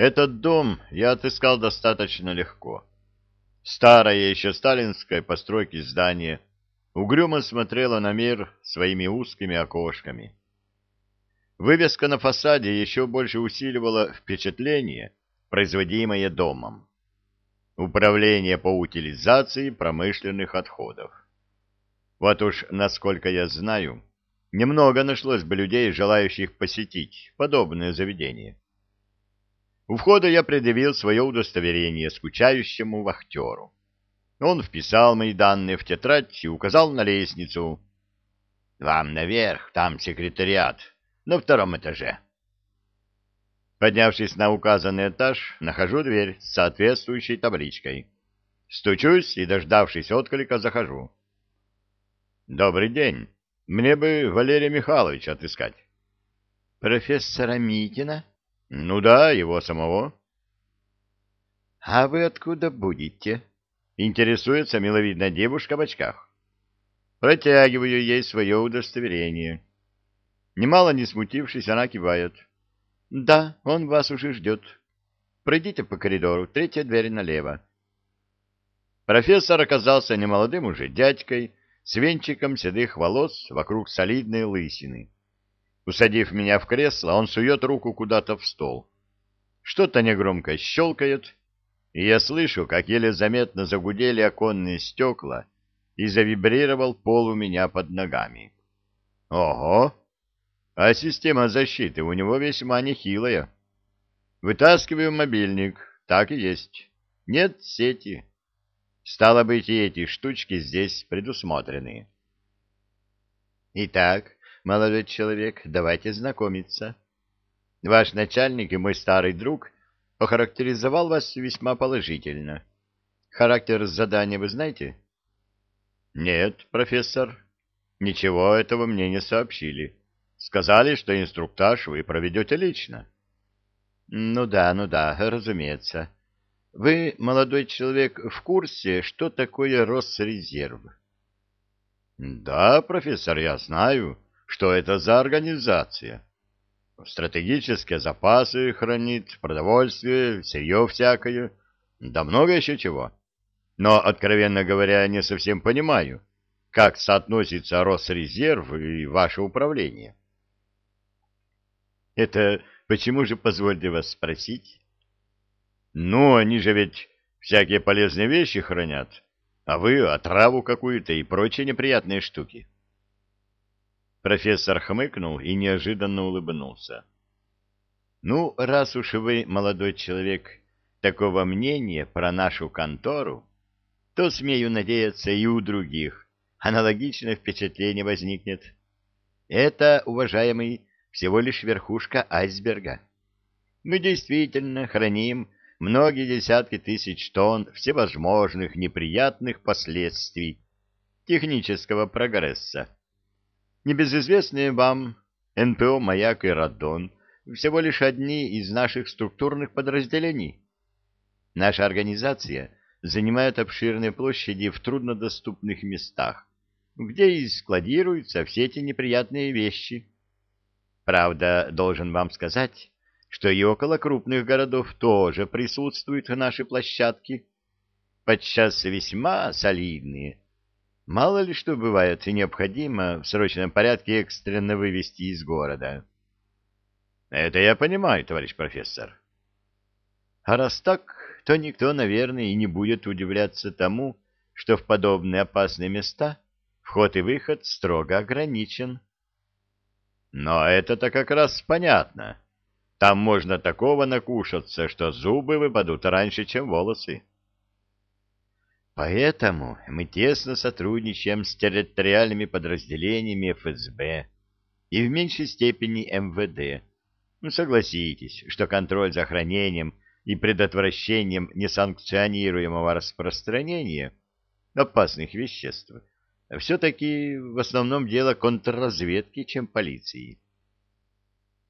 Этот дом я отыскал достаточно легко. Старое еще сталинской постройки здание угрюмо смотрело на мир своими узкими окошками. Вывеска на фасаде еще больше усиливала впечатление, производимое домом. Управление по утилизации промышленных отходов. Вот уж, насколько я знаю, немного нашлось бы людей, желающих посетить подобное заведение. У входа я предъявил свое удостоверение скучающему вахтеру. Он вписал мои данные в тетрадь и указал на лестницу. «Вам наверх, там секретариат, на втором этаже». Поднявшись на указанный этаж, нахожу дверь с соответствующей табличкой. Стучусь и, дождавшись отклика, захожу. «Добрый день. Мне бы Валерия Михайловича отыскать». «Профессора Митина?» Ну да, его самого. А вы откуда будете? Интересуется миловидная девушка в очках. Протягиваю ей свое удостоверение. Немало не смутившись, она кивает. Да, он вас уже ждет. Пройдите по коридору, третья дверь налево. Профессор оказался немолодым уже дядькой, с венчиком седых волос вокруг солидной лысины. Усадив меня в кресло, он сует руку куда-то в стол. Что-то негромко щелкает, и я слышу, как еле заметно загудели оконные стекла и завибрировал пол у меня под ногами. Ого! А система защиты у него весьма нехилая. Вытаскиваю мобильник, так и есть. Нет сети. Стало быть, и эти штучки здесь предусмотрены. Итак, молодой человек, давайте знакомиться. Ваш начальник и мой старый друг охарактеризовал вас весьма положительно. Характер задания вы знаете? Нет, профессор. Ничего этого мне не сообщили. Сказали, что инструктаж вы проведете лично. Ну да, ну да, разумеется. Вы, молодой человек, в курсе, что такое Росрезерв? Да, профессор, я знаю. Что это за организация? Стратегические запасы хранит, продовольствие, сырье всякое, да много еще чего. Но, откровенно говоря, не совсем понимаю, как соотносится Росрезерв и ваше управление. Это почему же, позвольте вас спросить? Ну, они же ведь всякие полезные вещи хранят, а вы отраву какую-то и прочие неприятные штуки. Профессор хмыкнул и неожиданно улыбнулся. «Ну, раз уж вы, молодой человек, такого мнения про нашу контору, то, смею надеяться, и у других аналогичное впечатление возникнет. Это, уважаемый, всего лишь верхушка айсберга. Мы действительно храним многие десятки тысяч тонн всевозможных неприятных последствий технического прогресса Небезызвестные вам НПО «Маяк» и «Радон» всего лишь одни из наших структурных подразделений. Наша организация занимает обширные площади в труднодоступных местах, где и складируются все эти неприятные вещи. Правда, должен вам сказать, что и около крупных городов тоже присутствуют наши площадки, подчас весьма солидные, Мало ли что бывает и необходимо в срочном порядке экстренно вывести из города. Это я понимаю, товарищ профессор. А раз так, то никто, наверное, и не будет удивляться тому, что в подобные опасные места вход и выход строго ограничен. Но это-то как раз понятно. Там можно такого накушаться, что зубы выпадут раньше, чем волосы. Поэтому мы тесно сотрудничаем с территориальными подразделениями ФСБ и в меньшей степени МВД. Ну, согласитесь, что контроль за хранением и предотвращением несанкционируемого распространения опасных веществ все-таки в основном дело контрразведки, чем полиции.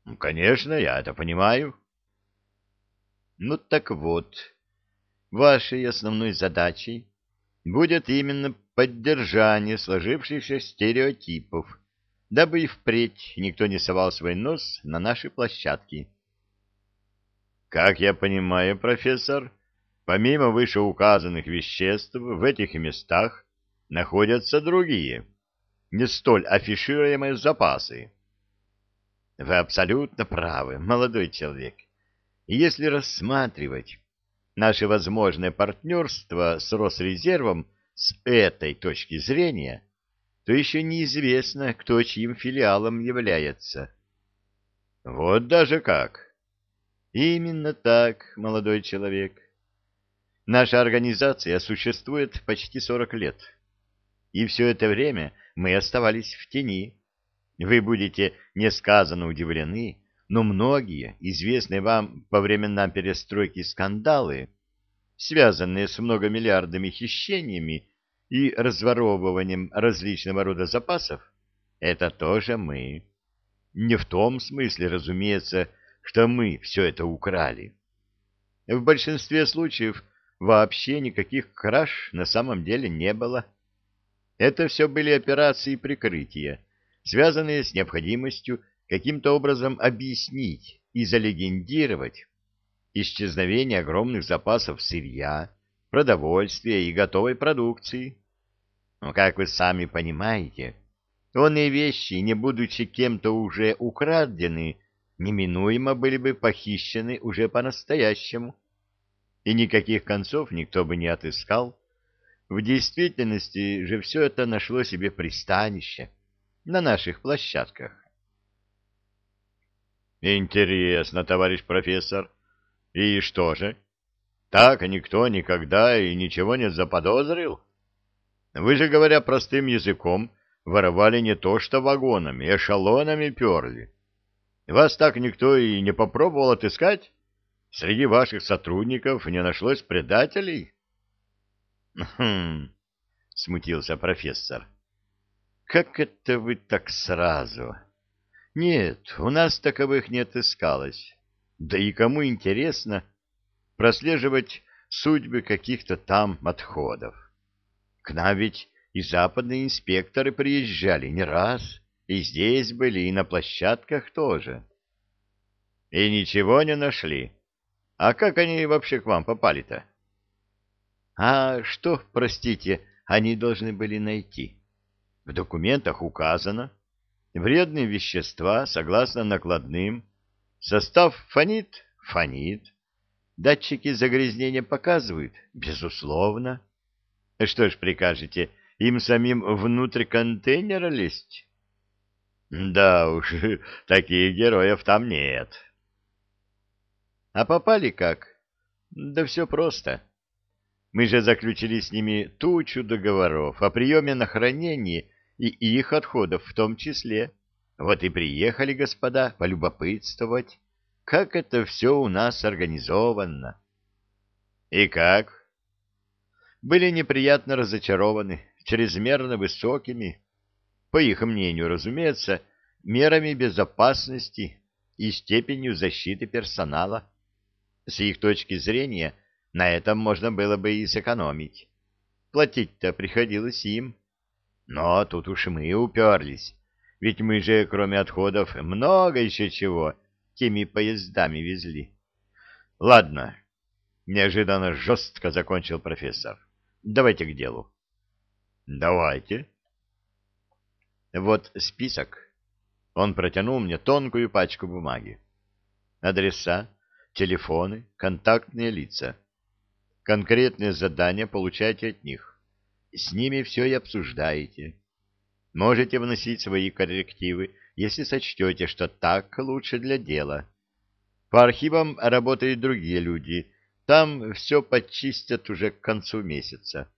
Ну, конечно, я это понимаю. Ну так вот, вашей основной задачей будет именно поддержание сложившихся стереотипов, дабы и впредь никто не совал свой нос на наши площадки. Как я понимаю, профессор, помимо вышеуказанных веществ в этих местах находятся другие, не столь афишируемые запасы. Вы абсолютно правы, молодой человек. И если рассматривать наше возможное партнерство с Росрезервом с этой точки зрения, то еще неизвестно, кто чьим филиалом является. Вот даже как. Именно так, молодой человек. Наша организация существует почти 40 лет. И все это время мы оставались в тени. Вы будете несказанно удивлены, но многие известные вам по временам перестройки скандалы, связанные с многомиллиардными хищениями и разворовыванием различного рода запасов, это тоже мы. Не в том смысле, разумеется, что мы все это украли. В большинстве случаев вообще никаких краж на самом деле не было. Это все были операции прикрытия, связанные с необходимостью каким-то образом объяснить и залегендировать исчезновение огромных запасов сырья, продовольствия и готовой продукции. Но, как вы сами понимаете, онные вещи, не будучи кем-то уже украдены, неминуемо были бы похищены уже по-настоящему. И никаких концов никто бы не отыскал. В действительности же все это нашло себе пристанище на наших площадках. Интересно, товарищ профессор. И что же? Так никто никогда и ничего не заподозрил? Вы же, говоря простым языком, воровали не то что вагонами, эшелонами перли. Вас так никто и не попробовал отыскать? Среди ваших сотрудников не нашлось предателей? Хм, смутился профессор. Как это вы так сразу? Нет, у нас таковых не отыскалось. Да и кому интересно прослеживать судьбы каких-то там отходов? К нам ведь и западные инспекторы приезжали не раз, и здесь были, и на площадках тоже. И ничего не нашли. А как они вообще к вам попали-то? А что, простите, они должны были найти? В документах указано. Вредные вещества, согласно накладным. Состав фонит? Фонит. Датчики загрязнения показывают? Безусловно. Что ж прикажете, им самим внутрь контейнера лезть? Да уж, таких героев там нет. А попали как? Да все просто. Мы же заключили с ними тучу договоров о приеме на хранение и их отходов в том числе. Вот и приехали, господа, полюбопытствовать, как это все у нас организовано. И как? были неприятно разочарованы чрезмерно высокими, по их мнению, разумеется, мерами безопасности и степенью защиты персонала. С их точки зрения, на этом можно было бы и сэкономить. Платить-то приходилось им. Но тут уж мы уперлись, ведь мы же, кроме отходов, много еще чего теми поездами везли. Ладно, неожиданно жестко закончил профессор. Давайте к делу. Давайте. Вот список. Он протянул мне тонкую пачку бумаги. Адреса, телефоны, контактные лица. Конкретные задания получаете от них. С ними все и обсуждаете. Можете вносить свои коррективы, если сочтете, что так лучше для дела. По архивам работают другие люди, там все почистят уже к концу месяца.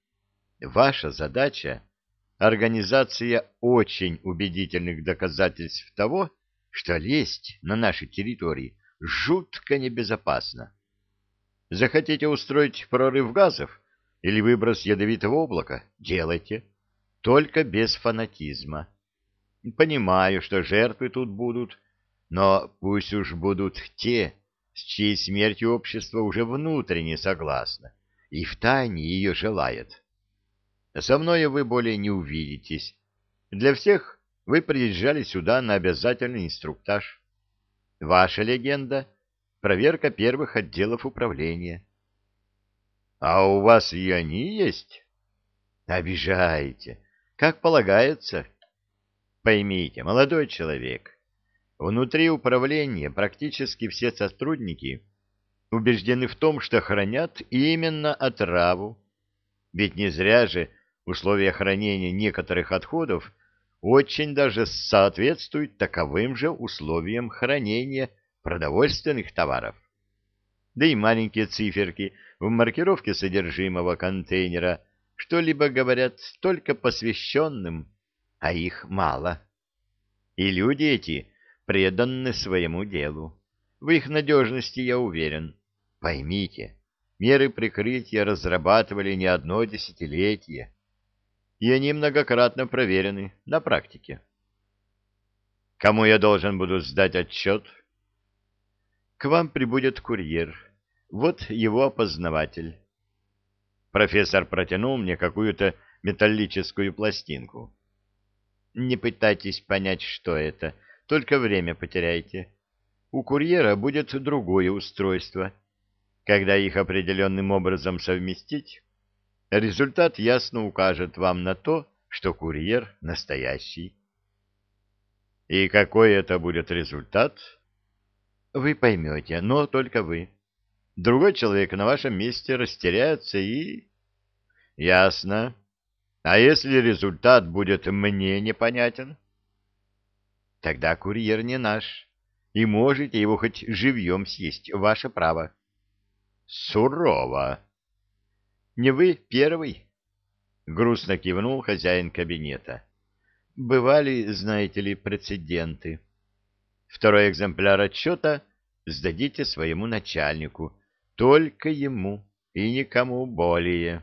Ваша задача — организация очень убедительных доказательств того, что лезть на нашей территории жутко небезопасно. Захотите устроить прорыв газов или выброс ядовитого облака — делайте, только без фанатизма. Понимаю, что жертвы тут будут, но пусть уж будут те, с чьей смертью общество уже внутренне согласно и втайне ее желает. Со мною вы более не увидитесь. Для всех вы приезжали сюда на обязательный инструктаж. Ваша легенда проверка первых отделов управления. — А у вас и они есть? — Обижаете. Как полагается. Поймите, молодой человек, внутри управления практически все сотрудники убеждены в том, что хранят именно отраву. Ведь не зря же условия хранения некоторых отходов очень даже соответствуют таковым же условиям хранения продовольственных товаров. Да и маленькие циферки в маркировке содержимого контейнера что-либо говорят только посвященным, а их мало. И люди эти преданы своему делу. В их надежности я уверен. Поймите, меры прикрытия разрабатывали не одно десятилетие, и они многократно проверены на практике. Кому я должен буду сдать отчет? К вам прибудет курьер. Вот его опознаватель. Профессор протянул мне какую-то металлическую пластинку. Не пытайтесь понять, что это, только время потеряйте. У курьера будет другое устройство. Когда их определенным образом совместить, результат ясно укажет вам на то, что курьер настоящий. И какой это будет результат? Вы поймете, но только вы. Другой человек на вашем месте растеряется и... Ясно. А если результат будет мне непонятен? Тогда курьер не наш, и можете его хоть живьем съесть, ваше право. Сурово. Не вы первый? Грустно кивнул хозяин кабинета. Бывали, знаете ли, прецеденты. Второй экземпляр отчета сдадите своему начальнику, только ему и никому более.